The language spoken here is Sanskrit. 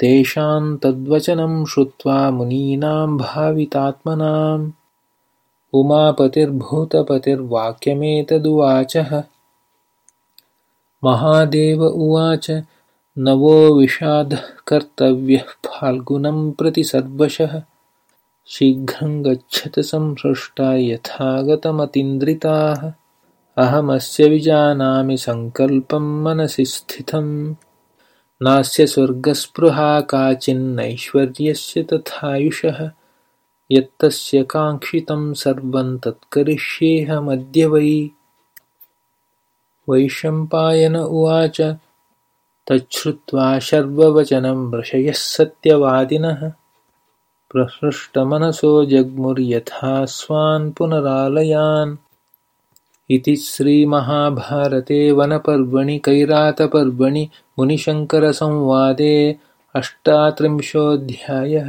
तेषां तद्वचनं श्रुत्वा मुनीनां भावितात्मनाम्। उमापतिर्भूतपतिर्वाक्यमेतदुवाचः। महादेव उवाच नवो विषादः कर्तव्यः फाल्गुनं प्रति सर्वशः। शीघ्रं गच्छत संहृष्टा यथागतमतीन्द्रिताः। अहमस्य विजानामि सङ्कल्पं मनसि स्थितम् नास्य स्वर्गस्पृहा काचिन्नैश्वर्यस्य तथायुषः यत्तस्य काङ्क्षितं सर्वं तत्करिष्येऽहमद्य वै। वैशम्पायन उवाच तच्छ्रुत्वा शर्ववचनं ऋषयः सत्यवादिनः। प्रहृष्टमनसो जग्मुर्यथा स्वान् पुनरालयान् इति श्रीमहाभारते वनपर्वणि कैरातपर्वणि मुनिशङ्करसंवादे अष्टात्रिंशोऽध्यायः